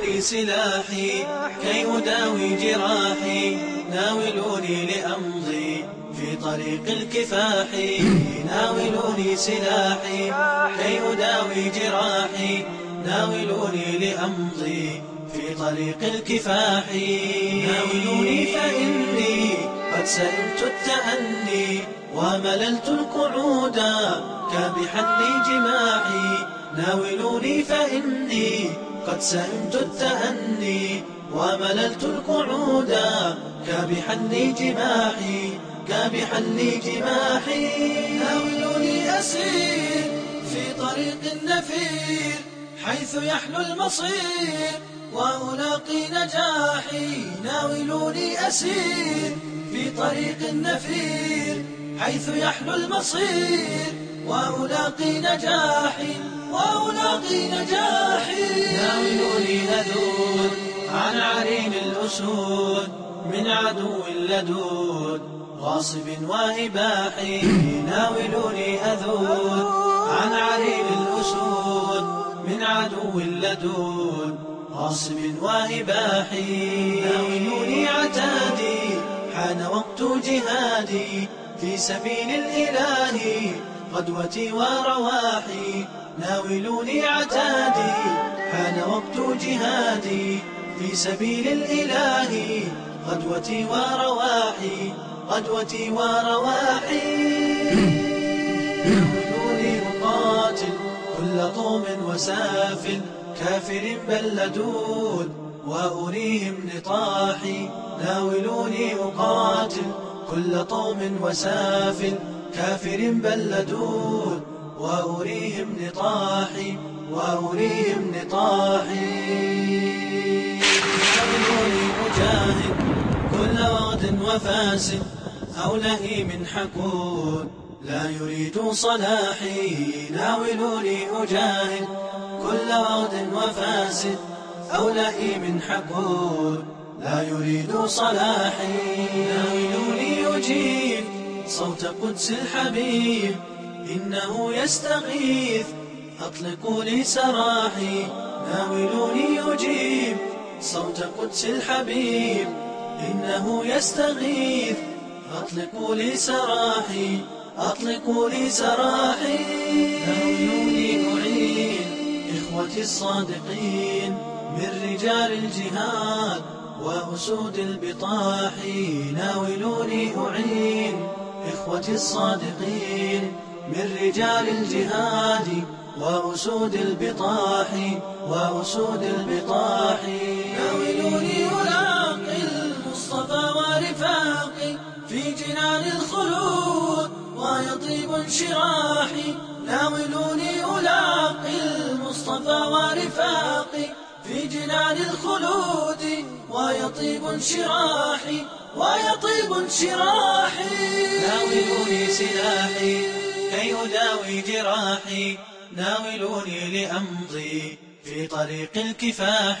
ناولوني سلاحي كي أداوي جراحي ناولوني لأمضي في طريق الكفاح ناولوني سلاحي كي أداوي جراحي ناولوني لأمضي في طريق الكفاح ناولوني فإني قد سئمت التأني ومللت القعود كابحا لي جماحي. ناولوني فإني قد سئمت التأني ومللت القعود لي جماحي كابحا لي جماحي. ناولوني أسير في طريق النفير حيث يحلو المصير وألاقي نجاحي. ناولوني أسير في طريق النفير حيث يحلو المصير وألاقي نجاحي وألاقي نجاحي ناولوني أذود عن عرين الأسود من عدو لدود غاصب وإباح. ناولوني أذود عن عرين الأسود من عدو لدود غاصب وإباح. ناولوني عتادي حان وقت جهادي في سبيل الإله. غدوتي ورواحي ناولوني عتادي حان وقت جهادي في سبيل الإله. غدوتي ورواحي غدوتي ورواحي. ناولوني أقاتل كل طوم وسافل كافر بل لدود وأريهم نطاحي. ناولوني أقاتل كل طوم وسافل كافر بل لدود وأريهم نطاحي وأريهم نطاحي. ناولوني أجاهد كل وغد وفاسد أو لئيم حقود لا يريد صلاحي ناولوني أجاهد كل وغد وفاسد أو لئيم حقود لا يريد صلاحي ناولوني أجيب صوت قدس الحبيب إنه يستغيث أطلقوا لي سراحي ناولوني أجيب. صوت قدس الحبيب إنه يستغيث أطلقوا لي سراحي أطلقوا لي سراحي. ناولوني أعين إخوتي الصادقين من رجال الجهاد وأسود البطاح ناولوني أعين إخوتي الصادقين من رجال الجهاد وأسود البطاح وأسود البطاح. ناولوني ألاقي المصطفى ورفاقي في جنان الخلود ويطيب انشراحي ناولوني ألاقي المصطفى ورفاقي في جنان الخلود ويطيب انشراحي ويطيب انشراحي. ناولوني سلاحي كي أداوي جراحي. ناولوني لأمضي في طريق الكفاح